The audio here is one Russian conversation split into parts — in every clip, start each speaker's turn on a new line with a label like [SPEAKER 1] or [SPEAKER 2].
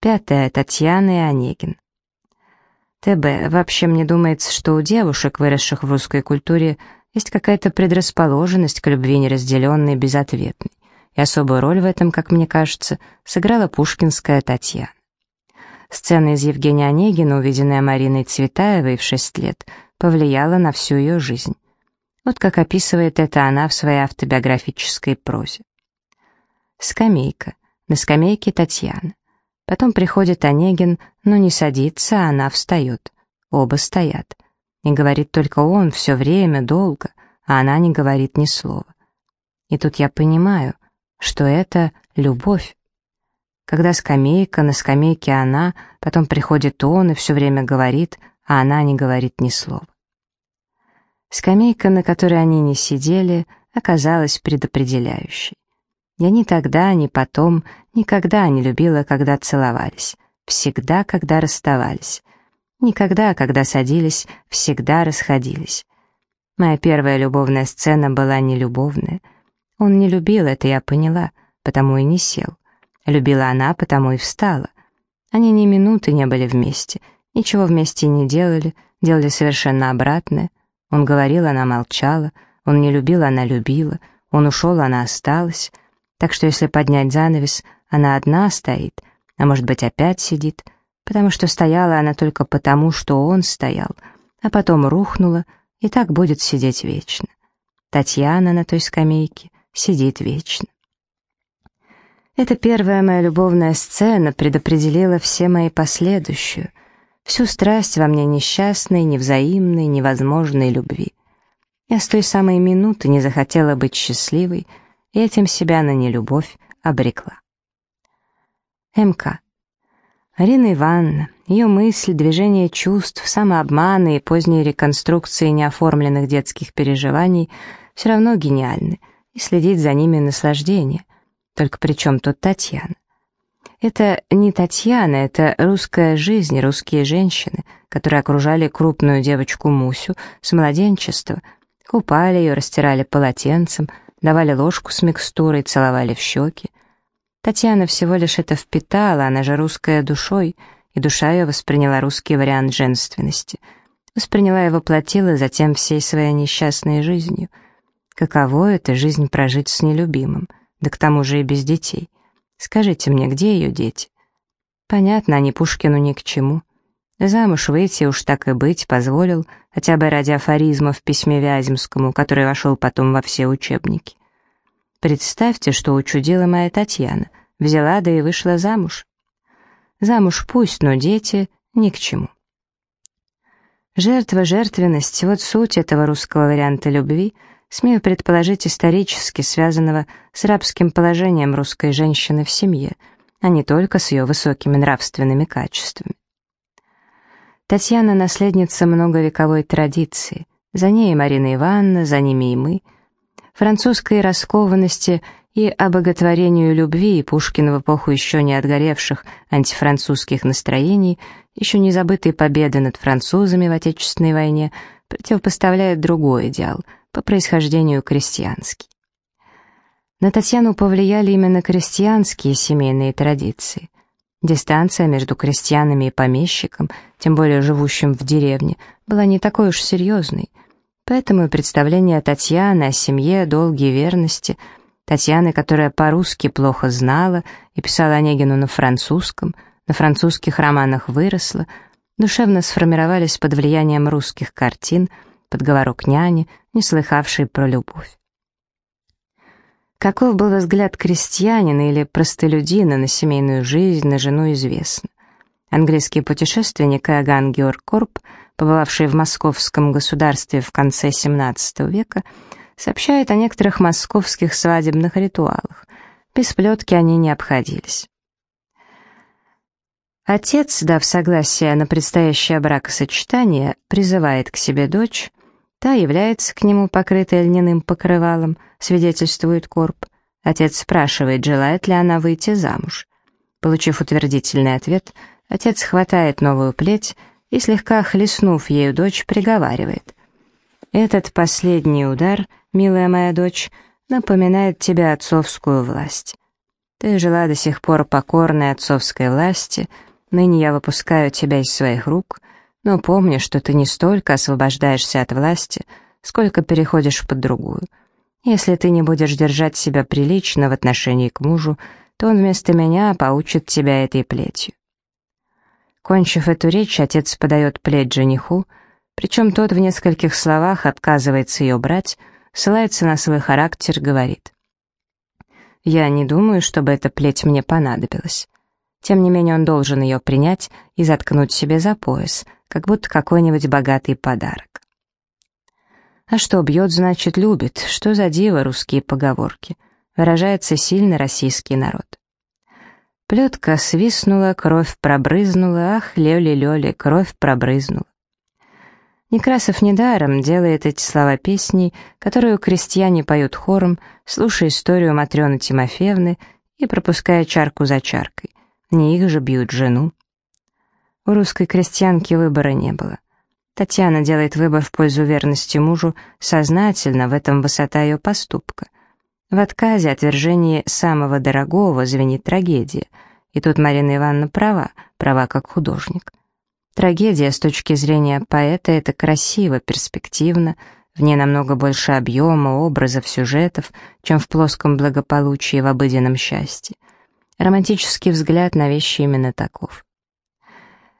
[SPEAKER 1] Пятое. Татьяна и Онегин. ТБ. Вообще мне думается, что у девушек, выросших в русской культуре, есть какая-то предрасположенность к любви неразделенной, безответной. И особую роль в этом, как мне кажется, сыграла пушкинская Татьяна. Сцена из Евгения Онегина, увиденная Мариной Цветаевой в шесть лет, повлияла на всю ее жизнь. Вот как описывает это она в своей автобиографической прозе. Скамейка. На скамейке Татьяна. Потом приходит Онегин, но не садится, а она встает. Оба стоят. И говорит только он все время, долго, а она не говорит ни слова. И тут я понимаю, что это любовь. Когда скамейка, на скамейке она, потом приходит он и все время говорит, а она не говорит ни слова. Скамейка, на которой они не сидели, оказалась предопределяющей. Я ни тогда, ни потом, никогда не любила, когда целовались, всегда, когда расставались. Никогда, когда садились, всегда расходились. Моя первая любовная сцена была не любовная. Он не любил, это я поняла, потому и не сел. Любила она, потому и встала. Они ни минуты не были вместе, ничего вместе не делали, делали совершенно обратное. Он говорил, она молчала, он не любил, она любила, он ушел, она осталась. Так что если поднять занавес, она одна стоит, а может быть опять сидит, потому что стояла она только потому, что он стоял, а потом рухнула, и так будет сидеть вечно. Татьяна на той скамейке сидит вечно. Эта первая моя любовная сцена предопределила все мои последующие, всю страсть во мне несчастной, невзаимной, невозможной любви. Я с той самой минуты не захотела быть счастливой, и этим себя на нелюбовь обрекла. МК. Арина Ивановна, ее мысль, движение чувств, самообманы и поздние реконструкции неоформленных детских переживаний все равно гениальны, и следить за ними наслаждение. Только при чем тут Татьяна? Это не Татьяна, это русская жизнь, русские женщины, которые окружали крупную девочку Мусю с младенчества, купали ее, растирали полотенцем, давали ложку с микстурой, целовали в щеки. Татьяна всего лишь это впитала, она же русская душой, и душа ее восприняла русский вариант женственности. Восприняла и воплотила затем всей своей несчастной жизнью. Каково это жизнь прожить с нелюбимым? да к тому же и без детей. Скажите мне, где ее дети? Понятно, они Пушкину ни к чему. Замуж выйти уж так и быть позволил, хотя бы ради афоризма в письме Вяземскому, который вошел потом во все учебники. Представьте, что учудила моя Татьяна, взяла да и вышла замуж. Замуж пусть, но дети ни к чему. Жертва, жертвенность — вот суть этого русского варианта любви — смею предположить, исторически связанного с рабским положением русской женщины в семье, а не только с ее высокими нравственными качествами. Татьяна — наследница многовековой традиции, за ней Марина Ивановна, за ними и мы. Французской раскованности и обоготворению любви Пушкин в эпоху еще не отгоревших антифранцузских настроений, еще не забытой победы над французами в Отечественной войне, противопоставляет другой идеал — по происхождению крестьянский. На Татьяну повлияли именно крестьянские семейные традиции. Дистанция между крестьянами и помещиком, тем более живущим в деревне, была не такой уж серьезной. Поэтому и представление Татьяны о семье, долге верности, Татьяны, которая по-русски плохо знала и писала Онегину на французском, на французских романах выросла, душевно сформировались под влиянием русских картин – подговорок няни, не слыхавшей про любовь. Каков был взгляд крестьянина или простолюдина на семейную жизнь, на жену известно. Английский путешественник Иоганн Георг Корп, побывавший в московском государстве в конце XVII века, сообщает о некоторых московских свадебных ритуалах. Без плетки они не обходились. Отец, дав согласие на предстоящее бракосочетание, призывает к себе дочь, Та является к нему, покрытая льняным покрывалом, свидетельствует Корп. Отец спрашивает, желает ли она выйти замуж. Получив утвердительный ответ, отец хватает новую плеть и, слегка хлестнув ею дочь, приговаривает. «Этот последний удар, милая моя дочь, напоминает тебе отцовскую власть». Ты жила до сих пор покорной отцовской власти, ныне я выпускаю тебя из своих рук, но помни, что ты не столько освобождаешься от власти, сколько переходишь под другую. Если ты не будешь держать себя прилично в отношении к мужу, то он вместо меня поучит тебя этой плетью. Кончив эту речь, отец подает плеть жениху, причем тот в нескольких словах отказывается ее брать, ссылается на свой характер, говорит. «Я не думаю, чтобы эта плеть мне понадобилась». Тем не менее он должен ее принять и заткнуть себе за пояс, как будто какой-нибудь богатый подарок. А что бьет, значит любит, что за диво русские поговорки, выражается сильно российский народ. Плетка свистнула, кровь пробрызнула, ах, лёли-лёли, кровь пробрызнула. Некрасов недаром делает эти слова песней, которую крестьяне поют хором, слушая историю Матрёны Тимофеевны и пропуская чарку за чаркой. Не их же бьют жену. У русской крестьянки выбора не было. Татьяна делает выбор в пользу верности мужу сознательно, в этом высота ее поступка. В отказе, отвержении самого дорогого звенит трагедия. И тут Марина Ивановна права, права как художник. Трагедия с точки зрения поэта — это красиво, перспективно, в ней намного больше объема, образов, сюжетов, чем в плоском благополучии в обыденном счастье. Романтический взгляд на вещи именно таков.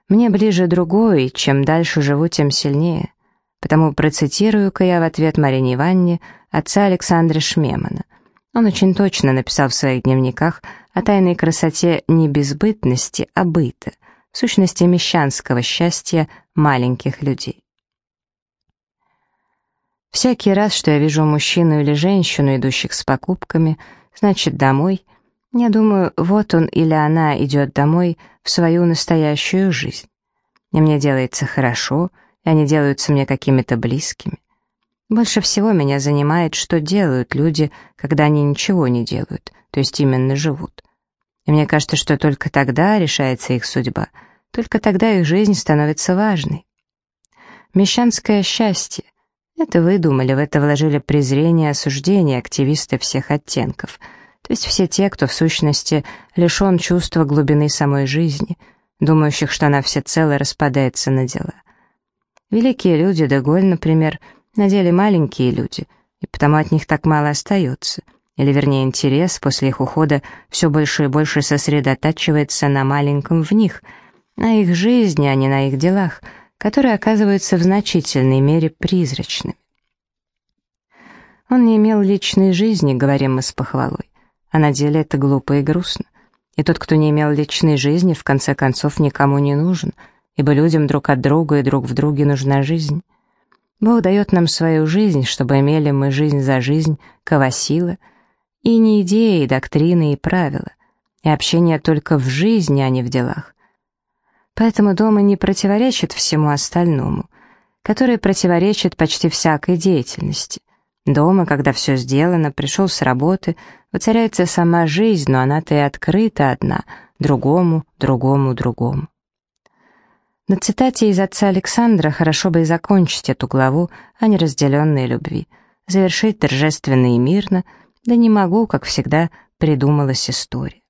[SPEAKER 1] Мне ближе другой, чем дальше живу, тем сильнее. Потому процитирую-ка я в ответ Марине Ивановне отца Александра Шмемана — он очень точно написал в своих дневниках о тайной красоте не безбытности, а быта, сущности мещанского счастья маленьких людей. Всякий раз, что я вижу мужчину или женщину, идущих с покупками, значит, домой, я думаю, вот он или она идет домой в свою настоящую жизнь. И мне делается хорошо, и они делаются мне какими-то близкими. Больше всего меня занимает, что делают люди, когда они ничего не делают, то есть именно живут. И мне кажется, что только тогда решается их судьба, только тогда их жизнь становится важной. Мещанское счастье. Это вы думали, в это вложили презрение, осуждение активисты всех оттенков, то есть все те, кто в сущности лишен чувства глубины самой жизни, думающих, что она всецело распадается на дела. Великие люди, Деголь, например, — на деле маленькие люди, и потому от них так мало остается. Или, вернее, интерес после их ухода все больше и больше сосредотачивается на маленьком в них, на их жизни, а не на их делах, которые оказываются в значительной мере призрачными. Он не имел личной жизни, говорим мы с похвалой, а на деле это глупо и грустно. И тот, кто не имел личной жизни, в конце концов никому не нужен, ибо людям друг от друга и друг в друге нужна жизнь. Бог дает нам свою жизнь, чтобы имели мы жизнь за жизнь, кавасила, и не идеи, доктрины и правила, и общение только в жизни, а не в делах. Поэтому дома не противоречит всему остальному, которое противоречит почти всякой деятельности. Дома, когда все сделано, пришел с работы, воцаряется сама жизнь, но она-то и открыта одна, другому, другому, другому. На цитате из отца Александра хорошо бы и закончить эту главу о неразделенной любви, завершить торжественно и мирно, да не могу, как всегда, придумалась история.